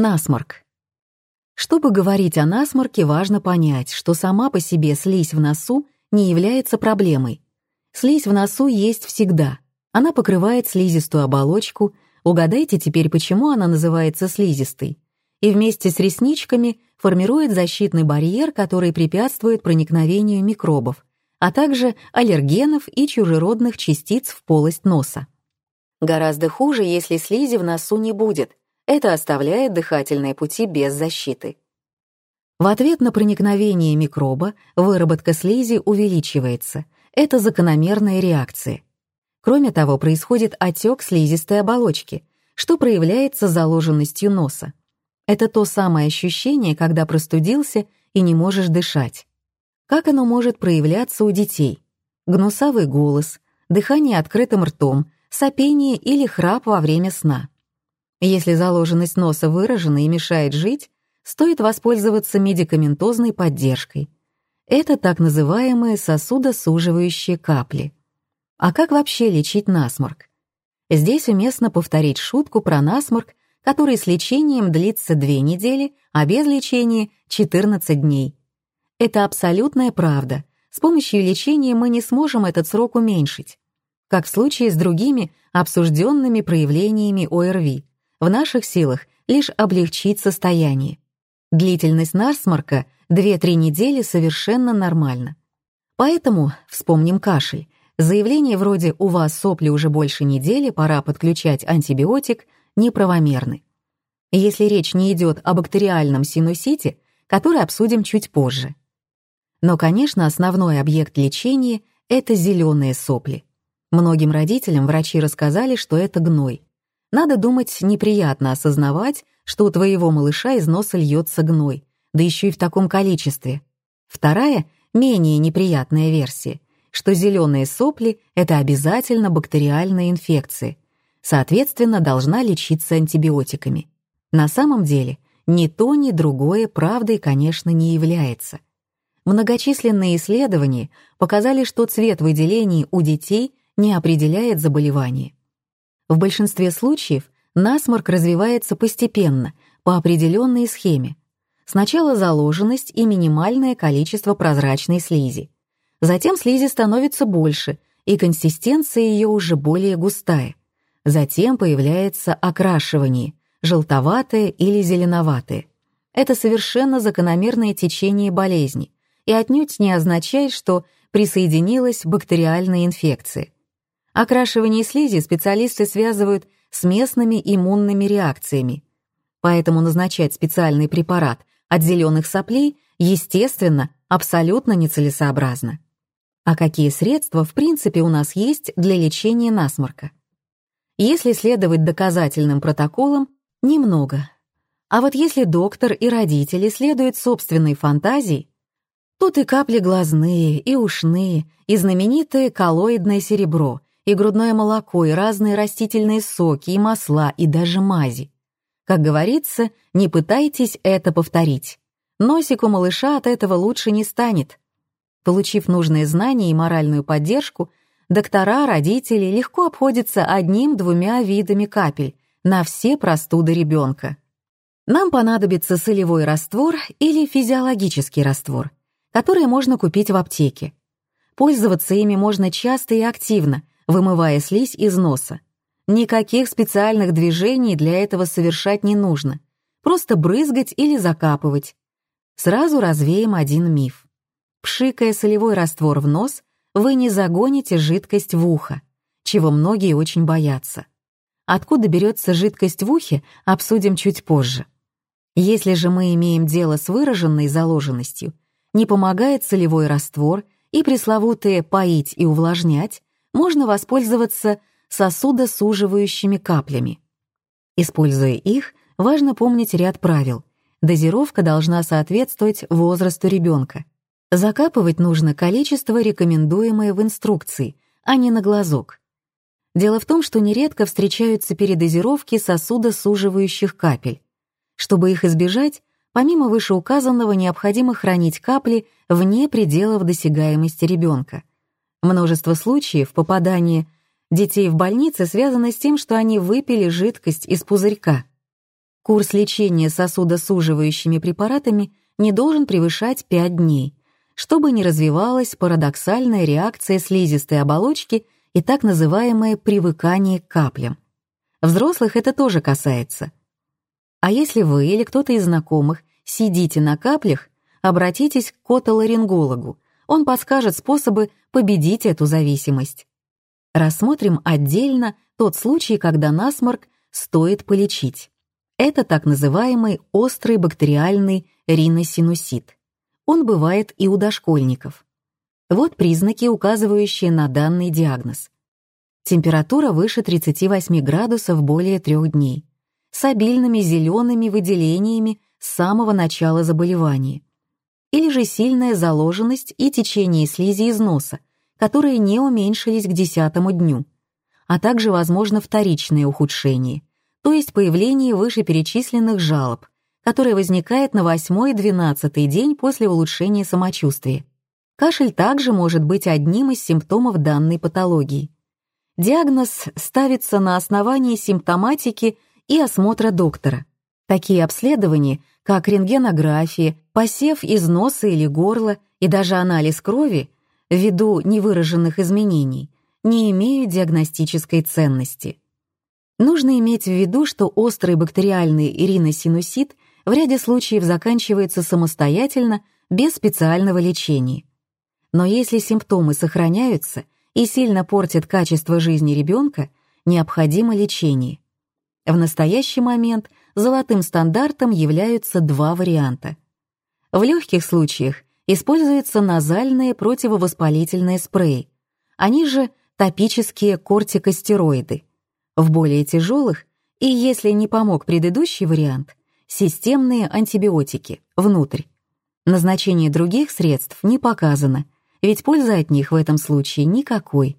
Насморк. Чтобы говорить о насморке, важно понять, что сама по себе слизь в носу не является проблемой. Слизь в носу есть всегда. Она покрывает слизистую оболочку. Угадайте теперь, почему она называется слизистой. И вместе с ресничками формирует защитный барьер, который препятствует проникновению микробов, а также аллергенов и чужеродных частиц в полость носа. Гораздо хуже, если слизи в носу не будет, это оставляет дыхательные пути без защиты. В ответ на проникновение микроба выработка слизи увеличивается. Это закономерная реакция. Кроме того, происходит отек слизистой оболочки, что проявляется заложенностью носа. Это то самое ощущение, когда простудился и не можешь дышать. Как оно может проявляться у детей? Гнусавый голос, дыхание открытым ртом, сопение или храп во время сна. Если заложенность носа выражена и мешает жить, стоит воспользоваться медикаментозной поддержкой. Это так называемые сосудосуживающие капли. А как вообще лечить насморк? Здесь уместно повторить шутку про насморк, который с лечением длится 2 недели, а без лечения — 14 дней. Это абсолютная правда. С помощью лечения мы не сможем этот срок уменьшить. Как в случае с другими обсужденными проявлениями ОРВИ — в наших силах лишь облегчить состояние. Длительность насморка 2-3 недели совершенно нормально. Поэтому вспомним кашель. Заявление вроде «у вас сопли уже больше недели, пора подключать антибиотик» неправомерны. Если речь не идет о бактериальном синусите, который обсудим чуть позже. Но, конечно, основной объект лечения — это зеленые сопли. Многим родителям врачи рассказали, что это гной. Надо думать, неприятно осознавать, что у твоего малыша из носа льется гной, да еще и в таком количестве. Вторая, менее неприятная версия, что зеленые сопли — это обязательно бактериальная инфекция, соответственно, должна лечиться антибиотиками. На самом деле, ни то, ни другое правдой, конечно, не является. Многочисленные исследования показали, что цвет выделений у детей не определяет заболевание. В большинстве случаев насморк развивается постепенно, по определенной схеме. Сначала заложенность и минимальное количество прозрачной слизи. Затем слизи становится больше, и консистенция ее уже более густая. Затем появляется окрашивание, желтоватое или зеленоватое. Это совершенно закономерное течение болезни и отнюдь не означает, что присоединилась бактериальная инфекция. Окрашивание слизи специалисты связывают с местными иммунными реакциями. Поэтому назначать специальный препарат от зеленых соплей, естественно, абсолютно нецелесообразно. А какие средства, в принципе, у нас есть для лечения насморка? Если следовать доказательным протоколам, немного. А вот если доктор и родители следуют собственной фантазии, тут и капли глазные, и ушные, и знаменитое коллоидное серебро, и грудное молоко, и разные растительные соки, и масла, и даже мази. Как говорится, не пытайтесь это повторить. Носик у малыша от этого лучше не станет. Получив нужные знания и моральную поддержку, доктора, родители легко обходятся одним-двумя видами капель на все простуды ребенка. Нам понадобится солевой раствор или физиологический раствор, который можно купить в аптеке. Пользоваться ими можно часто и активно, вымывая слизь из носа. Никаких специальных движений для этого совершать не нужно. Просто брызгать или закапывать. Сразу развеем один миф. Пшикая солевой раствор в нос, вы не загоните жидкость в ухо, чего многие очень боятся. Откуда берется жидкость в ухе, обсудим чуть позже. Если же мы имеем дело с выраженной заложенностью, не помогает солевой раствор и пресловутые «поить и увлажнять» можно воспользоваться сосудосуживающими каплями. Используя их, важно помнить ряд правил. Дозировка должна соответствовать возрасту ребенка. Закапывать нужно количество, рекомендуемое в инструкции, а не на глазок. Дело в том, что нередко встречаются передозировки сосудосуживающих капель. Чтобы их избежать, помимо вышеуказанного необходимо хранить капли вне пределов досягаемости ребенка. Множество случаев попадания детей в больницы связано с тем, что они выпили жидкость из пузырька. Курс лечения сосудосуживающими препаратами не должен превышать 5 дней, чтобы не развивалась парадоксальная реакция слизистой оболочки и так называемое привыкание к каплям. Взрослых это тоже касается. А если вы или кто-то из знакомых сидите на каплях, обратитесь к отоларингологу, он подскажет способы победить эту зависимость. Рассмотрим отдельно тот случай, когда насморк стоит полечить. Это так называемый острый бактериальный риносинусит. Он бывает и у дошкольников. Вот признаки, указывающие на данный диагноз. Температура выше 38 градусов более трех дней, с обильными зелеными выделениями с самого начала заболевания. Или же сильная заложенность и течение слизи из носа, которые не уменьшились к десятому дню, а также, возможно, вторичное ухудшение, то есть появление вышеперечисленных жалоб, которое возникает на 8-12 день после улучшения самочувствия. Кашель также может быть одним из симптомов данной патологии. Диагноз ставится на основании симптоматики и осмотра доктора. Такие обследования, как рентгенография, посев из носа или горла и даже анализ крови, ввиду невыраженных изменений, не имеют диагностической ценности. Нужно иметь в виду, что острый бактериальный риносинусит в ряде случаев заканчивается самостоятельно, без специального лечения. Но если симптомы сохраняются и сильно портят качество жизни ребенка, необходимо лечение. В настоящий момент золотым стандартом являются два варианта. В легких случаях используются назальные противовоспалительные спреи, они же топические кортикостероиды. В более тяжелых, и если не помог предыдущий вариант, системные антибиотики внутрь. Назначение других средств не показано, ведь пользы от них в этом случае никакой.